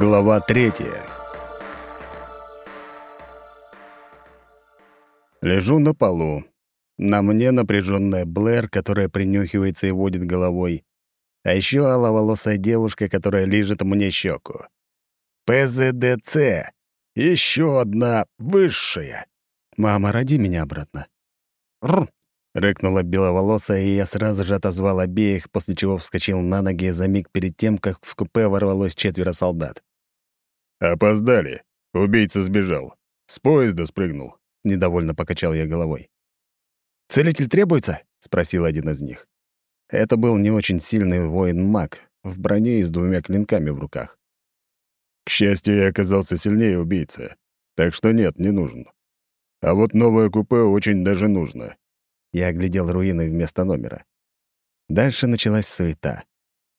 Глава третья. Лежу на полу. На мне напряженная Блэр, которая принюхивается и водит головой. А еще аловолосая девушка, которая лижет мне щеку. ПЗДЦ. Еще одна высшая. Мама, роди меня обратно. Рр. Рыкнула беловолосая, и я сразу же отозвал обеих, после чего вскочил на ноги за миг перед тем, как в купе ворвалось четверо солдат. «Опоздали. Убийца сбежал. С поезда спрыгнул», — недовольно покачал я головой. «Целитель требуется?» — спросил один из них. Это был не очень сильный воин-маг, в броне и с двумя клинками в руках. «К счастью, я оказался сильнее убийцы, так что нет, не нужен. А вот новое купе очень даже нужно. Я оглядел руины вместо номера. Дальше началась суета.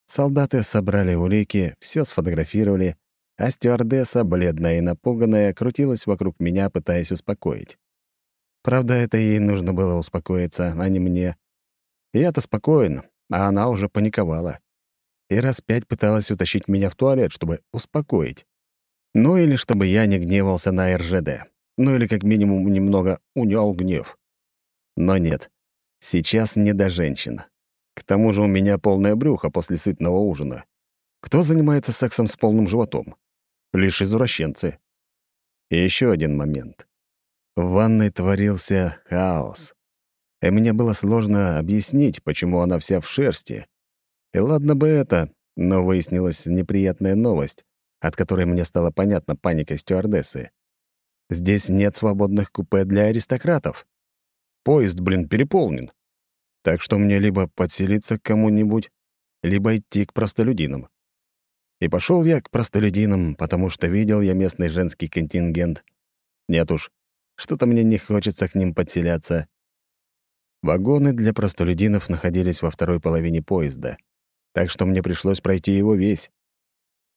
Солдаты собрали улики, все сфотографировали, а стюардесса, бледная и напуганная, крутилась вокруг меня, пытаясь успокоить. Правда, это ей нужно было успокоиться, а не мне. Я-то спокоен, а она уже паниковала. И раз пять пыталась утащить меня в туалет, чтобы успокоить. Ну или чтобы я не гневался на РЖД. Ну или как минимум немного унял гнев. Но нет, сейчас не до женщин. К тому же у меня полное брюхо после сытного ужина. Кто занимается сексом с полным животом? Лишь извращенцы. И еще один момент. В ванной творился хаос. И мне было сложно объяснить, почему она вся в шерсти. И ладно бы это, но выяснилась неприятная новость, от которой мне стало понятна паника стюардессы. Здесь нет свободных купе для аристократов. Поезд, блин, переполнен. Так что мне либо подселиться к кому-нибудь, либо идти к простолюдинам. И пошел я к простолюдинам, потому что видел я местный женский контингент. Нет уж, что-то мне не хочется к ним подселяться. Вагоны для простолюдинов находились во второй половине поезда, так что мне пришлось пройти его весь.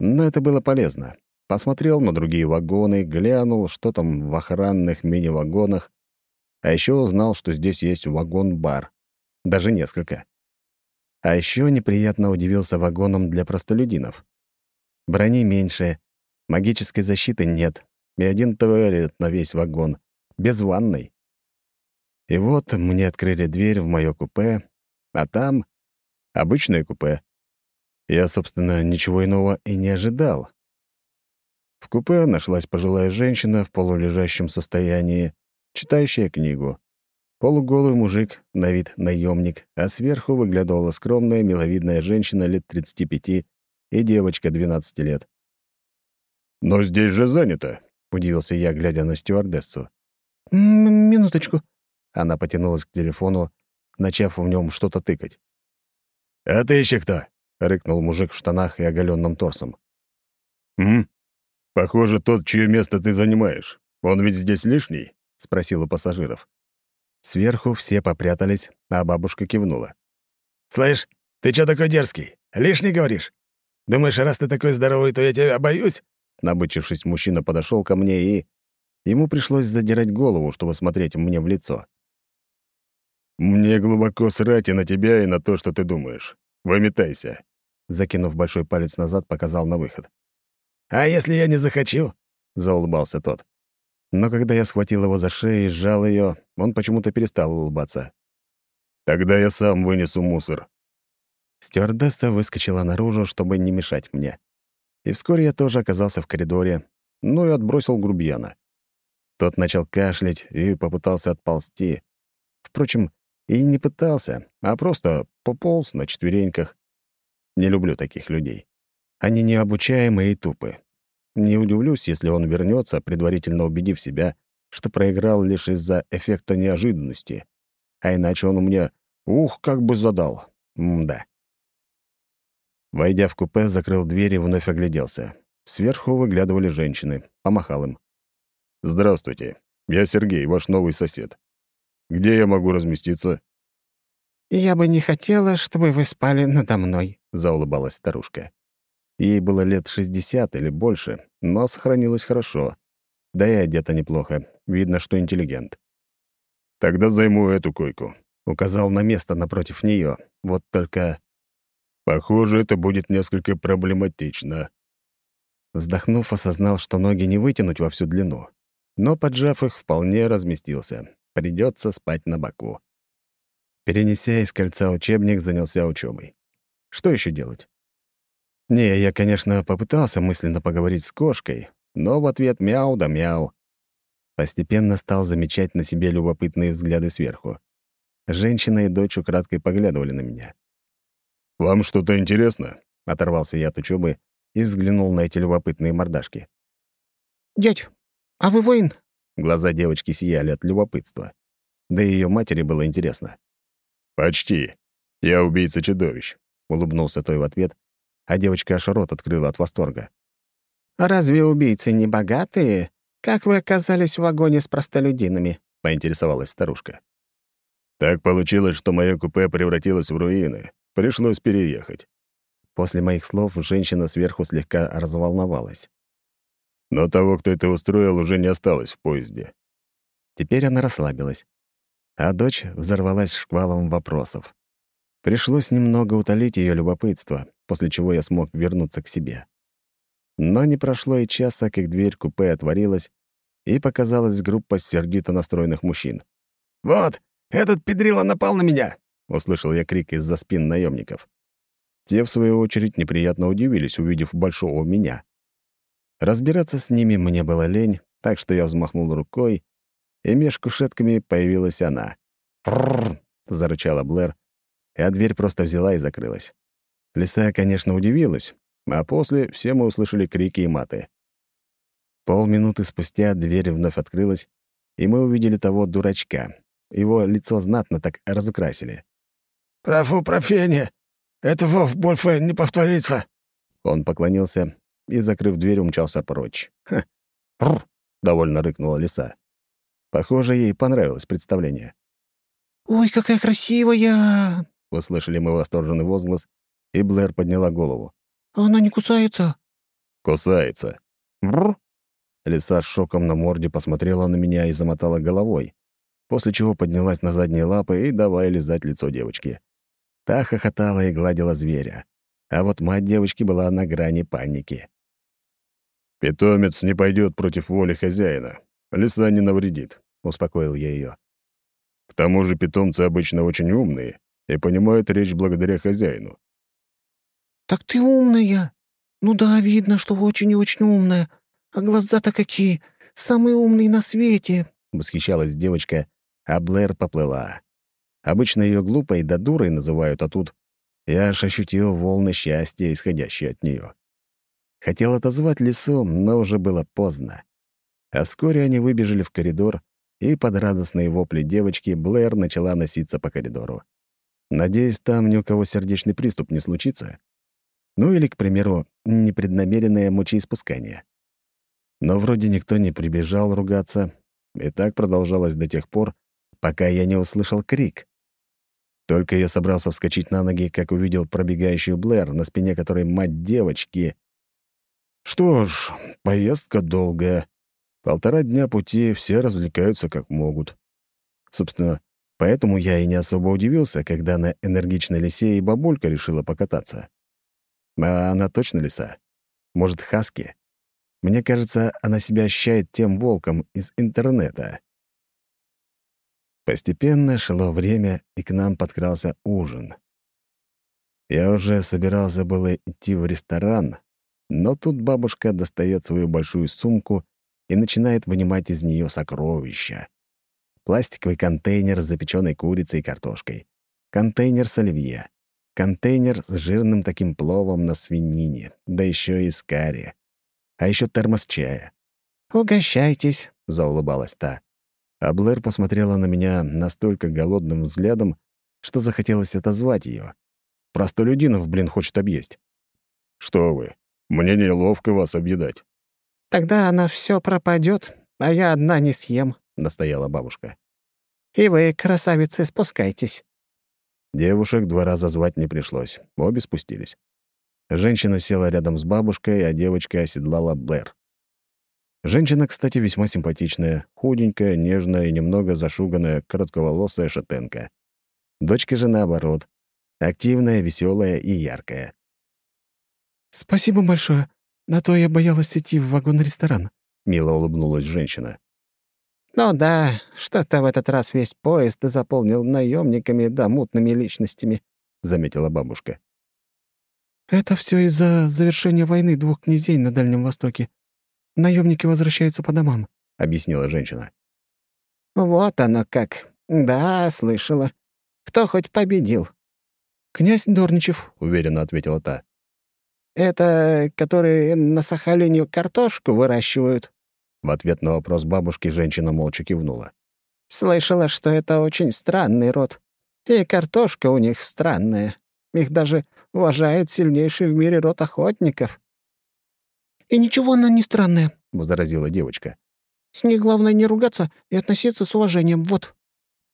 Но это было полезно. Посмотрел на другие вагоны, глянул, что там в охранных мини-вагонах, а еще узнал, что здесь есть вагон-бар. Даже несколько. А еще неприятно удивился вагоном для простолюдинов. Брони меньше, магической защиты нет, и один туалет на весь вагон, без ванной. И вот мне открыли дверь в моё купе, а там обычное купе. Я, собственно, ничего иного и не ожидал. В купе нашлась пожилая женщина в полулежащем состоянии, читающая книгу. Полуголый мужик, на вид наемник, а сверху выглядывала скромная, миловидная женщина лет 35 и девочка 12 лет. «Но здесь же занято», — удивился я, глядя на стюардессу. «Минуточку». Она потянулась к телефону, начав в нем что-то тыкать. «А ты еще кто?» — рыкнул мужик в штанах и оголенным торсом. «М? Похоже, тот, чье место ты занимаешь. Он ведь здесь лишний?» — спросил у пассажиров. Сверху все попрятались, а бабушка кивнула. «Слышь, ты чё такой дерзкий? Лишний говоришь? Думаешь, раз ты такой здоровый, то я тебя боюсь?» Набычившись, мужчина подошел ко мне и... Ему пришлось задирать голову, чтобы смотреть мне в лицо. «Мне глубоко срать и на тебя, и на то, что ты думаешь. Выметайся!» Закинув большой палец назад, показал на выход. «А если я не захочу?» — заулыбался тот. Но когда я схватил его за шею и сжал ее, он почему-то перестал улыбаться. «Тогда я сам вынесу мусор». Стюардесса выскочила наружу, чтобы не мешать мне. И вскоре я тоже оказался в коридоре, ну и отбросил грубияна. Тот начал кашлять и попытался отползти. Впрочем, и не пытался, а просто пополз на четвереньках. Не люблю таких людей. Они необучаемые и тупы. Не удивлюсь, если он вернется, предварительно убедив себя, что проиграл лишь из-за эффекта неожиданности. А иначе он мне «ух, как бы задал». М-да. Войдя в купе, закрыл дверь и вновь огляделся. Сверху выглядывали женщины. Помахал им. «Здравствуйте. Я Сергей, ваш новый сосед. Где я могу разместиться?» «Я бы не хотела, чтобы вы спали надо мной», — заулыбалась старушка. Ей было лет 60 или больше, но сохранилась хорошо. Да и одета неплохо. Видно, что интеллигент. «Тогда займу эту койку», — указал на место напротив нее. Вот только... «Похоже, это будет несколько проблематично». Вздохнув, осознал, что ноги не вытянуть во всю длину. Но, поджав их, вполне разместился. Придется спать на боку. Перенеся из кольца учебник, занялся учебой. Что еще делать? Не, я, конечно, попытался мысленно поговорить с кошкой, но в ответ мяу да мяу. Постепенно стал замечать на себе любопытные взгляды сверху. Женщина и дочь украдкой поглядывали на меня. «Вам что-то интересно?» — оторвался я от учебы и взглянул на эти любопытные мордашки. «Дядь, а вы воин?» Глаза девочки сияли от любопытства. Да и ее матери было интересно. «Почти. Я убийца-чудовищ», — улыбнулся той в ответ, а девочка аж рот открыла от восторга. «А разве убийцы не богатые? Как вы оказались в вагоне с простолюдинами?» — поинтересовалась старушка. «Так получилось, что мое купе превратилось в руины. Пришлось переехать». После моих слов женщина сверху слегка разволновалась. Но того, кто это устроил, уже не осталось в поезде. Теперь она расслабилась, а дочь взорвалась шквалом вопросов. Пришлось немного утолить ее любопытство, после чего я смог вернуться к себе. Но не прошло и часа, как дверь купе отворилась, и показалась группа сердито настроенных мужчин. «Вот, этот педрила напал на меня!» — услышал я крик из-за спин наемников. Те, в свою очередь, неприятно удивились, увидев большого меня. Разбираться с ними мне было лень, так что я взмахнул рукой, и меж кушетками появилась она. «Рррр!» — зарычала Блэр, а дверь просто взяла и закрылась. Лиса, конечно, удивилась, а после все мы услышали крики и маты. Полминуты спустя дверь вновь открылась, и мы увидели того дурачка. Его лицо знатно так разукрасили. «Профу профене! Этого в больше не повторится!» Он поклонился и, закрыв дверь, умчался прочь. «Ха! Рр!» — довольно рыкнула лиса. Похоже, ей понравилось представление. «Ой, какая красивая!» — услышали мы восторженный возглас, и Блэр подняла голову. «Она не кусается?» «Кусается». «Бррр!» Лиса с шоком на морде посмотрела на меня и замотала головой, после чего поднялась на задние лапы и давай лизать лицо девочки. Та хохотала и гладила зверя, а вот мать девочки была на грани паники. «Питомец не пойдет против воли хозяина. Лиса не навредит», — успокоил я ее. «К тому же питомцы обычно очень умные и понимают речь благодаря хозяину. «Так ты умная. Ну да, видно, что очень и очень умная. А глаза-то какие! Самые умные на свете!» — восхищалась девочка, а Блэр поплыла. Обычно ее глупой да дурой называют, а тут я аж ощутил волны счастья, исходящие от нее. Хотел отозвать лесу, но уже было поздно. А вскоре они выбежали в коридор, и под радостные вопли девочки Блэр начала носиться по коридору. Надеюсь, там ни у кого сердечный приступ не случится. Ну или, к примеру, непреднамеренное мочеиспускание. Но вроде никто не прибежал ругаться, и так продолжалось до тех пор, пока я не услышал крик. Только я собрался вскочить на ноги, как увидел пробегающую Блэр, на спине которой мать девочки. Что ж, поездка долгая. Полтора дня пути, все развлекаются как могут. Собственно, поэтому я и не особо удивился, когда на энергичной лисе и бабулька решила покататься. А она точно лиса? Может, хаски? Мне кажется, она себя ощущает тем волком из интернета. Постепенно шло время, и к нам подкрался ужин. Я уже собирался было идти в ресторан, но тут бабушка достает свою большую сумку и начинает вынимать из нее сокровища. Пластиковый контейнер с запеченной курицей и картошкой, контейнер с оливье, контейнер с жирным таким пловом на свинине, да еще и с карри. А еще термос чая. «Угощайтесь», — заулыбалась та. А Блэр посмотрела на меня настолько голодным взглядом, что захотелось отозвать ее. Простолюдинов, блин, хочет объесть. «Что вы, мне неловко вас объедать». «Тогда она все пропадет, а я одна не съем», — настояла бабушка. «И вы, красавицы, спускайтесь». Девушек два раза звать не пришлось, обе спустились. Женщина села рядом с бабушкой, а девочка оседлала Блэр. Женщина, кстати, весьма симпатичная, худенькая, нежная и немного зашуганная, коротковолосая шатенка. Дочка же наоборот, активная, веселая и яркая. «Спасибо большое. На то я боялась идти в вагон-ресторан», — мило улыбнулась женщина. «Ну да, что-то в этот раз весь поезд заполнил наемниками да мутными личностями», — заметила бабушка. «Это все из-за завершения войны двух князей на Дальнем Востоке. Наемники возвращаются по домам», — объяснила женщина. «Вот оно как. Да, слышала. Кто хоть победил?» «Князь Дорничев», — уверенно ответила та. «Это которые на Сахалине картошку выращивают?» В ответ на вопрос бабушки женщина молча кивнула. «Слышала, что это очень странный род. И картошка у них странная. Их даже уважает сильнейший в мире род охотников». «И ничего она не странная», — возразила девочка. «С ней главное не ругаться и относиться с уважением, вот».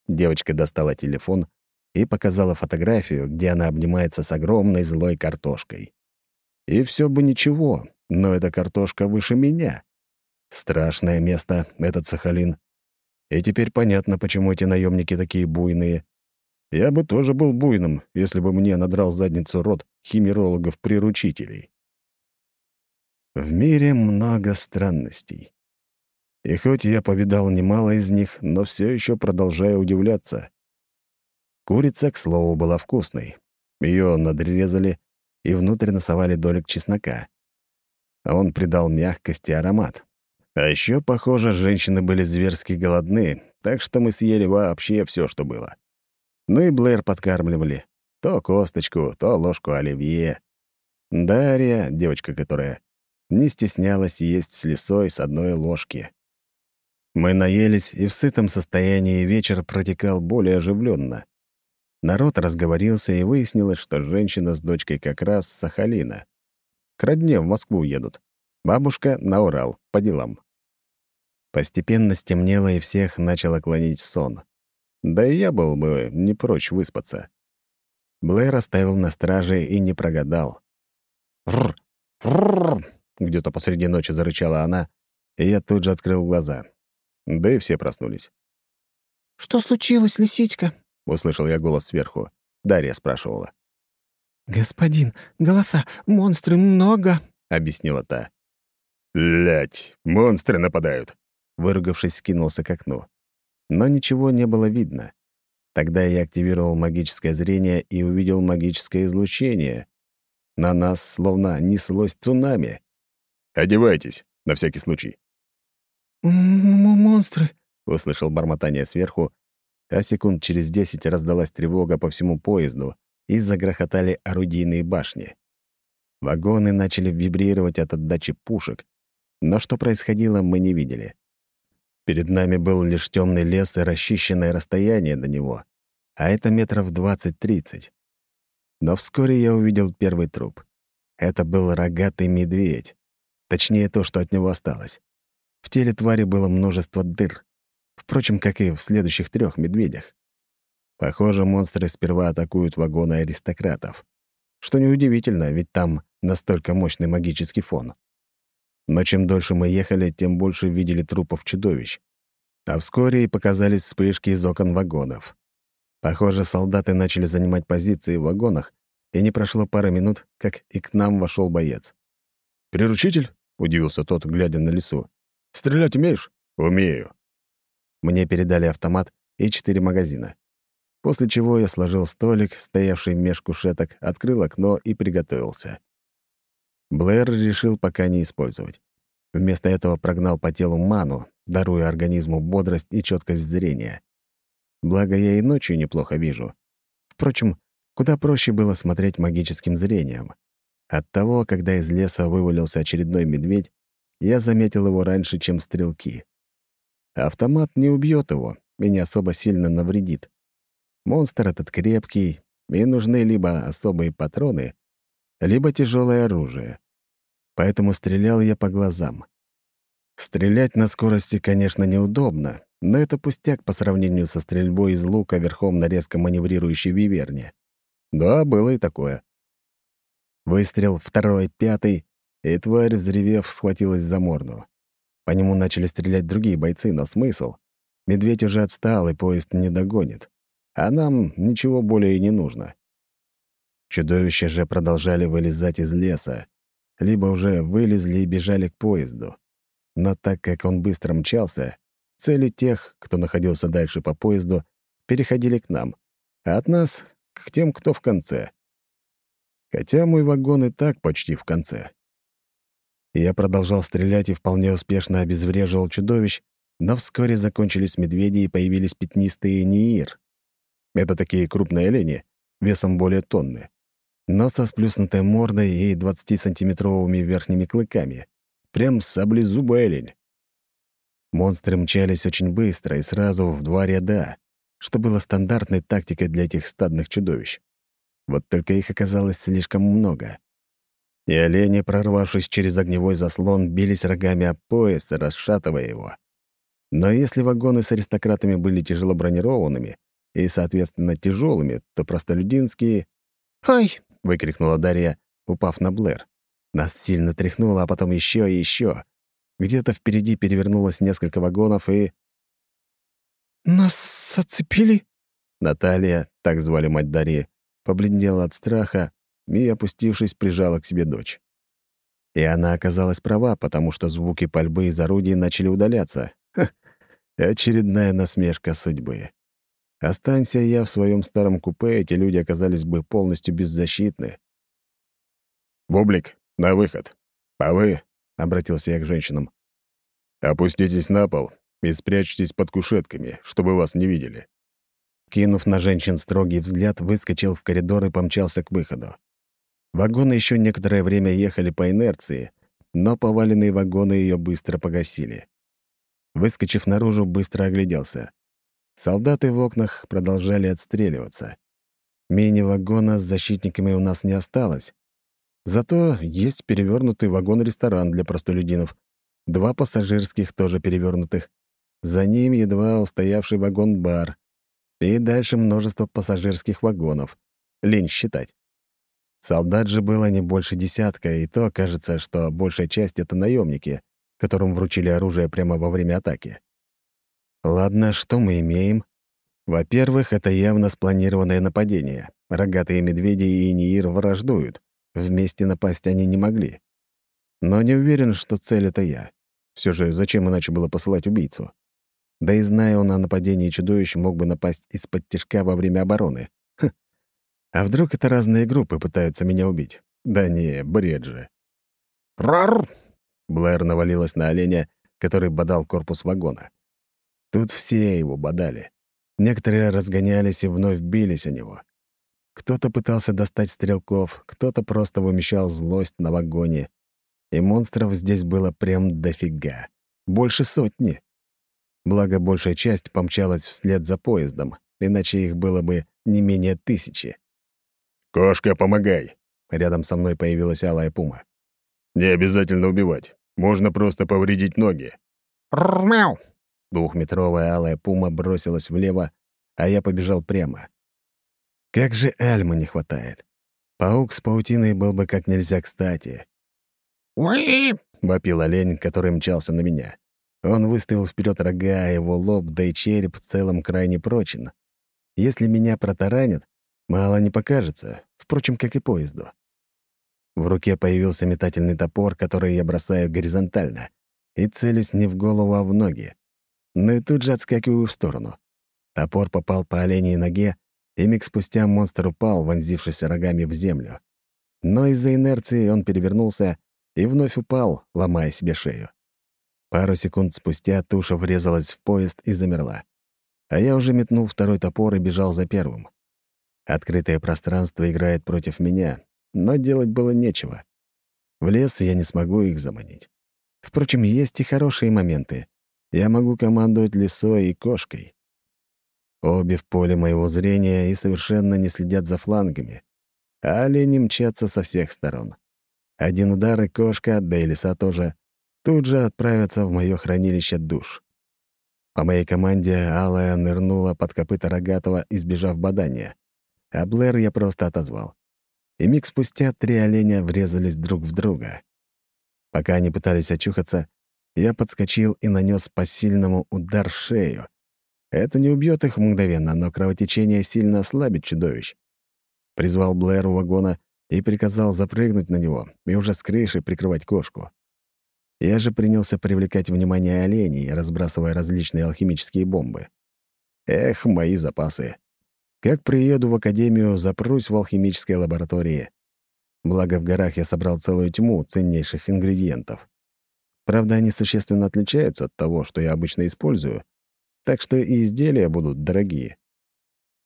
Девочка достала телефон и показала фотографию, где она обнимается с огромной злой картошкой. И все бы ничего, но эта картошка выше меня. Страшное место, этот Сахалин. И теперь понятно, почему эти наемники такие буйные. Я бы тоже был буйным, если бы мне надрал задницу рот химерологов-приручителей. В мире много странностей. И хоть я повидал немало из них, но все еще продолжаю удивляться. Курица, к слову, была вкусной. Ее надрезали и внутрь насовали долек чеснока. Он придал мягкость и аромат. А еще, похоже, женщины были зверски голодны, так что мы съели вообще все, что было. Ну и Блэр подкармливали. То косточку, то ложку оливье. Дарья, девочка которая, не стеснялась есть с лесой с одной ложки. Мы наелись, и в сытом состоянии вечер протекал более оживленно. Народ разговорился, и выяснилось, что женщина с дочкой как раз с Сахалина. К родне в Москву едут. Бабушка на Урал, по делам. Постепенно стемнело, и всех начало клонить в сон. Да и я был бы не прочь выспаться. Блэр оставил на страже и не прогадал. «Рррр! Рррр!» — где-то посреди ночи зарычала она, и я тут же открыл глаза. Да и все проснулись. «Что случилось, лисичка?» — услышал я голос сверху. Дарья спрашивала. «Господин, голоса, монстры много», — объяснила та. «Блядь, монстры нападают!» Выругавшись, скинулся к окну. Но ничего не было видно. Тогда я активировал магическое зрение и увидел магическое излучение. На нас словно неслось цунами. «Одевайтесь, на всякий случай». «Монстры», — услышал бормотание сверху, а секунд через десять раздалась тревога по всему поезду, и загрохотали орудийные башни. Вагоны начали вибрировать от отдачи пушек, но что происходило, мы не видели. Перед нами был лишь темный лес и расчищенное расстояние до него, а это метров 20-30. Но вскоре я увидел первый труп. Это был рогатый медведь. Точнее, то, что от него осталось. В теле твари было множество дыр. Впрочем, как и в следующих трех медведях. Похоже, монстры сперва атакуют вагоны аристократов. Что неудивительно, ведь там настолько мощный магический фон. Но чем дольше мы ехали, тем больше видели трупов чудовищ. А вскоре и показались вспышки из окон вагонов. Похоже, солдаты начали занимать позиции в вагонах, и не прошло пары минут, как и к нам вошел боец. «Приручитель?» — удивился тот, глядя на лесу. «Стрелять умеешь?» «Умею». Мне передали автомат и четыре магазина. После чего я сложил столик, стоявший меж кушеток, открыл окно и приготовился. Блэр решил пока не использовать. Вместо этого прогнал по телу ману, даруя организму бодрость и четкость зрения. Благо, я и ночью неплохо вижу. Впрочем, куда проще было смотреть магическим зрением. От того, когда из леса вывалился очередной медведь, я заметил его раньше, чем стрелки. Автомат не убьет его и не особо сильно навредит. Монстр этот крепкий, и нужны либо особые патроны, либо тяжелое оружие поэтому стрелял я по глазам. Стрелять на скорости, конечно, неудобно, но это пустяк по сравнению со стрельбой из лука верхом на резко маневрирующей виверне. Да, было и такое. Выстрел второй, пятый, и тварь, взревев, схватилась за морду. По нему начали стрелять другие бойцы, но смысл? Медведь уже отстал, и поезд не догонит. А нам ничего более и не нужно. Чудовища же продолжали вылезать из леса, либо уже вылезли и бежали к поезду. Но так как он быстро мчался, цели тех, кто находился дальше по поезду, переходили к нам, а от нас — к тем, кто в конце. Хотя мой вагон и так почти в конце. Я продолжал стрелять и вполне успешно обезвреживал чудовищ, но вскоре закончились медведи и появились пятнистые ниир. Это такие крупные олени, весом более тонны, но со сплюснутой мордой и 20-сантиметровыми верхними клыками. Прям саблезубый олень. Монстры мчались очень быстро и сразу в два ряда, что было стандартной тактикой для этих стадных чудовищ. Вот только их оказалось слишком много. И олени, прорвавшись через огневой заслон, бились рогами об пояс, расшатывая его. Но если вагоны с аристократами были тяжело бронированными и, соответственно, тяжелыми, то простолюдинские... «Ай!» — выкрикнула Дарья, упав на Блэр. Нас сильно тряхнуло, а потом еще и еще. Где-то впереди перевернулось несколько вагонов и... «Нас оцепили?» Наталья, так звали мать Дарьи, побледнела от страха и, опустившись, прижала к себе дочь. И она оказалась права, потому что звуки пальбы из орудий начали удаляться. Ха, очередная насмешка судьбы. Останься я в своем старом купе, эти люди оказались бы полностью беззащитны. «Бублик, на выход. А вы, — обратился я к женщинам, — опуститесь на пол и спрячьтесь под кушетками, чтобы вас не видели». Кинув на женщин строгий взгляд, выскочил в коридор и помчался к выходу. Вагоны еще некоторое время ехали по инерции, но поваленные вагоны ее быстро погасили. Выскочив наружу, быстро огляделся. Солдаты в окнах продолжали отстреливаться. Мини-вагона с защитниками у нас не осталось. Зато есть перевернутый вагон-ресторан для простолюдинов. Два пассажирских тоже перевернутых. За ним едва устоявший вагон-бар. И дальше множество пассажирских вагонов. Лень считать. Солдат же было не больше десятка, и то кажется, что большая часть — это наемники, которым вручили оружие прямо во время атаки. Ладно, что мы имеем? Во-первых, это явно спланированное нападение. Рогатые медведи и Ниир враждуют. Вместе напасть они не могли. Но не уверен, что цель — это я. Все же, зачем иначе было посылать убийцу? Да и зная он о нападении чудовищ, мог бы напасть из-под тяжка во время обороны. А вдруг это разные группы пытаются меня убить? Да не, бред же. «Рар!» Блэр навалилась на оленя, который бодал корпус вагона. Тут все его бодали. Некоторые разгонялись и вновь бились о него. Кто-то пытался достать стрелков, кто-то просто вымещал злость на вагоне. И монстров здесь было прям дофига. Больше сотни. Благо, большая часть помчалась вслед за поездом, иначе их было бы не менее тысячи. «Кошка, помогай!» Рядом со мной появилась алая пума. «Не обязательно убивать. Можно просто повредить ноги». «Мяу!» Двухметровая алая пума бросилась влево, а я побежал прямо. Как же Альмы не хватает. Паук с паутиной был бы как нельзя кстати. «Уи!» — вопил олень, который мчался на меня. Он выставил вперед рога, его лоб, да и череп в целом крайне прочен. Если меня протаранят, Мало не покажется, впрочем, как и поезду. В руке появился метательный топор, который я бросаю горизонтально, и целюсь не в голову, а в ноги. Но и тут же отскакиваю в сторону. Топор попал по оленей ноге, и миг спустя монстр упал, вонзившись рогами в землю. Но из-за инерции он перевернулся и вновь упал, ломая себе шею. Пару секунд спустя туша врезалась в поезд и замерла. А я уже метнул второй топор и бежал за первым. Открытое пространство играет против меня, но делать было нечего. В лес я не смогу их заманить. Впрочем, есть и хорошие моменты. Я могу командовать лисой и кошкой. Обе в поле моего зрения и совершенно не следят за флангами. А олени мчатся со всех сторон. Один удар и кошка, да и лиса тоже, тут же отправятся в мое хранилище душ. По моей команде Алая нырнула под копыта Рогатого, избежав бадания а Блэр я просто отозвал. И миг спустя три оленя врезались друг в друга. Пока они пытались очухаться, я подскочил и нанес по сильному удар шею. Это не убьет их мгновенно, но кровотечение сильно ослабит чудовищ. Призвал Блэр у вагона и приказал запрыгнуть на него и уже с крыши прикрывать кошку. Я же принялся привлекать внимание оленей, разбрасывая различные алхимические бомбы. Эх, мои запасы. Как приеду в академию, запрусь в алхимической лаборатории. Благо, в горах я собрал целую тьму ценнейших ингредиентов. Правда, они существенно отличаются от того, что я обычно использую, так что и изделия будут дорогие.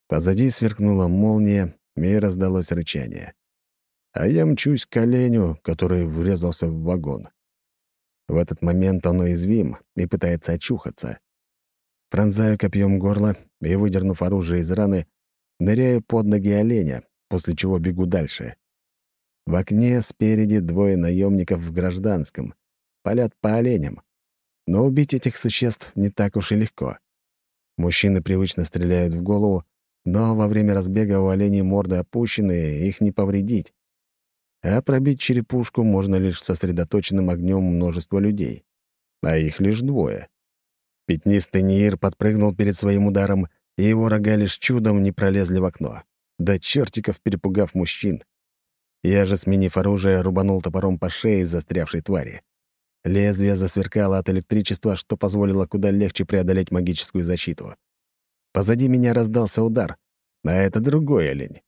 Позади сверкнула молния, и раздалось рычание. А я мчусь к оленю, который врезался в вагон. В этот момент он уязвим и пытается очухаться. Пронзаю копьем горло и, выдернув оружие из раны, ныряю под ноги оленя, после чего бегу дальше. В окне спереди двое наемников в гражданском. Палят по оленям. Но убить этих существ не так уж и легко. Мужчины привычно стреляют в голову, но во время разбега у оленей морды опущены, их не повредить. А пробить черепушку можно лишь сосредоточенным огнем множества людей. А их лишь двое. Пятнистый Ниир подпрыгнул перед своим ударом, и его рога лишь чудом не пролезли в окно. До чертиков перепугав мужчин. Я же, сменив оружие, рубанул топором по шее застрявшей твари. Лезвие засверкало от электричества, что позволило куда легче преодолеть магическую защиту. Позади меня раздался удар, а это другой олень.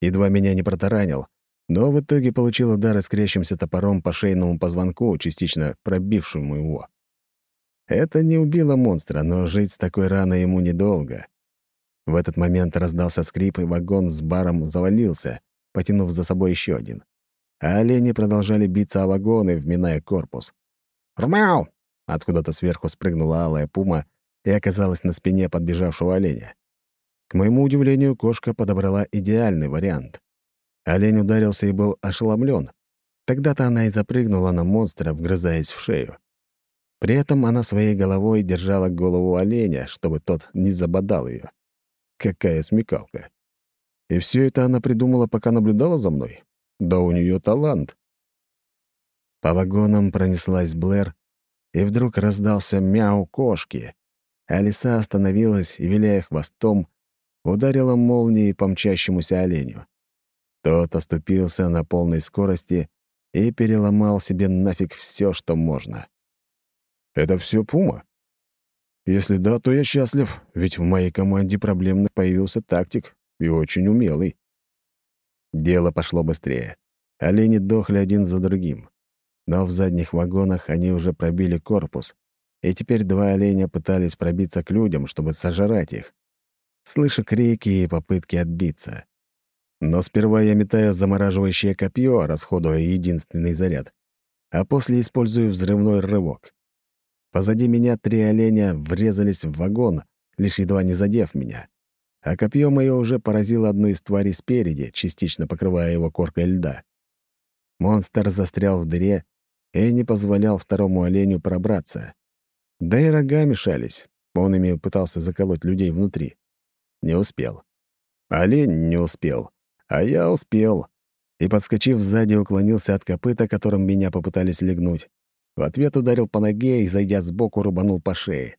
Едва меня не протаранил, но в итоге получил удар искрящимся топором по шейному позвонку, частично пробившему его. Это не убило монстра, но жить с такой раной ему недолго. В этот момент раздался скрип, и вагон с баром завалился, потянув за собой еще один. А олени продолжали биться о вагоны, вминая корпус. «Рмяу!» — откуда-то сверху спрыгнула алая пума и оказалась на спине подбежавшего оленя. К моему удивлению, кошка подобрала идеальный вариант. Олень ударился и был ошеломлен. Тогда-то она и запрыгнула на монстра, вгрызаясь в шею. При этом она своей головой держала голову оленя, чтобы тот не забодал ее. Какая смекалка. И все это она придумала, пока наблюдала за мной? Да у нее талант. По вагонам пронеслась Блэр, и вдруг раздался мяу кошки, а лиса остановилась и, виляя хвостом, ударила молнией по мчащемуся оленю. Тот оступился на полной скорости и переломал себе нафиг все, что можно. Это все Пума? Если да, то я счастлив, ведь в моей команде проблемно появился тактик и очень умелый. Дело пошло быстрее. Олени дохли один за другим. Но в задних вагонах они уже пробили корпус, и теперь два оленя пытались пробиться к людям, чтобы сожрать их. Слышу крики и попытки отбиться. Но сперва я метаю замораживающее копье, расходуя единственный заряд, а после использую взрывной рывок. Позади меня три оленя врезались в вагон, лишь едва не задев меня. А копье мое уже поразило одну из тварей спереди, частично покрывая его коркой льда. Монстр застрял в дыре и не позволял второму оленю пробраться. Да и рога мешались. Он ими пытался заколоть людей внутри. Не успел. Олень не успел. А я успел. И, подскочив сзади, уклонился от копыта, которым меня попытались легнуть. В ответ ударил по ноге и, зайдя сбоку, рубанул по шее.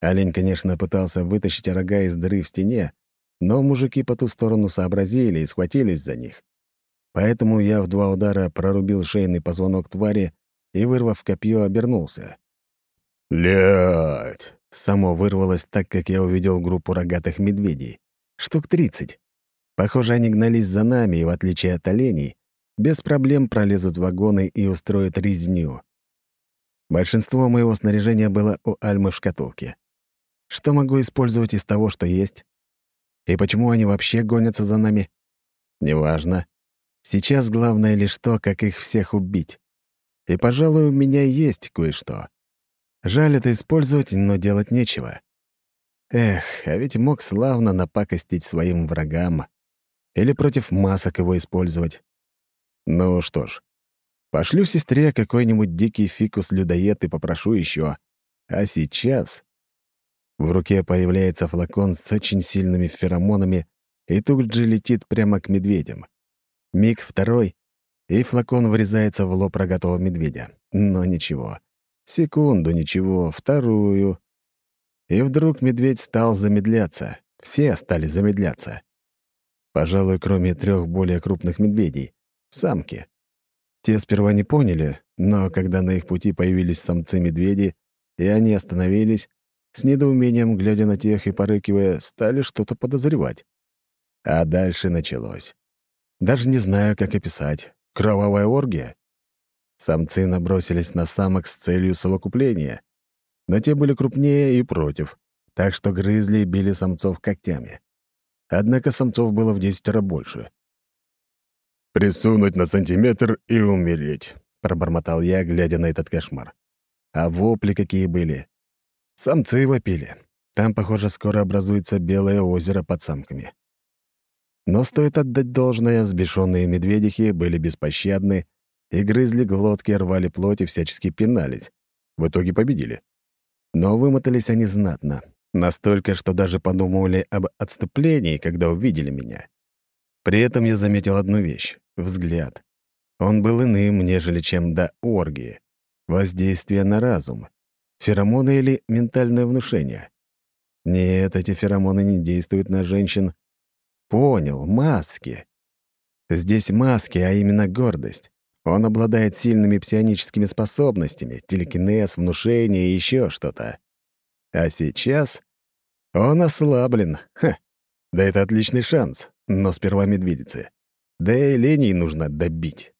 Олень, конечно, пытался вытащить рога из дыры в стене, но мужики по ту сторону сообразили и схватились за них. Поэтому я в два удара прорубил шейный позвонок твари и, вырвав копье, обернулся. «Лядь!» — само вырвалось так, как я увидел группу рогатых медведей. Штук тридцать. Похоже, они гнались за нами и, в отличие от оленей, без проблем пролезут в вагоны и устроят резню. Большинство моего снаряжения было у Альмы в шкатулке. Что могу использовать из того, что есть? И почему они вообще гонятся за нами? Неважно. Сейчас главное лишь то, как их всех убить. И, пожалуй, у меня есть кое-что. Жаль это использовать, но делать нечего. Эх, а ведь мог славно напакостить своим врагам. Или против масок его использовать. Ну что ж, Пошлю сестре какой-нибудь дикий фикус-людоед и попрошу еще. А сейчас... В руке появляется флакон с очень сильными феромонами и тут же летит прямо к медведям. Миг второй, и флакон врезается в лоб рогатого медведя. Но ничего. Секунду ничего, вторую. И вдруг медведь стал замедляться. Все стали замедляться. Пожалуй, кроме трех более крупных медведей, самки. Те сперва не поняли, но когда на их пути появились самцы-медведи, и они остановились, с недоумением, глядя на тех и порыкивая, стали что-то подозревать. А дальше началось. Даже не знаю, как описать. Кровавая оргия? Самцы набросились на самок с целью совокупления, но те были крупнее и против, так что грызли и били самцов когтями. Однако самцов было в десятеро больше. «Присунуть на сантиметр и умереть», — пробормотал я, глядя на этот кошмар. А вопли какие были. Самцы вопили. Там, похоже, скоро образуется белое озеро под самками. Но стоит отдать должное, сбешенные медведихи были беспощадны и грызли глотки, рвали плоть и всячески пинались. В итоге победили. Но вымотались они знатно. Настолько, что даже подумали об отступлении, когда увидели меня. При этом я заметил одну вещь — взгляд. Он был иным, нежели чем до оргии. Воздействие на разум. Феромоны или ментальное внушение? Нет, эти феромоны не действуют на женщин. Понял, маски. Здесь маски, а именно гордость. Он обладает сильными псионическими способностями, телекинез, внушение и еще что-то. А сейчас он ослаблен. Ха. Да это отличный шанс, но сперва медведицы. Да и леней нужно добить.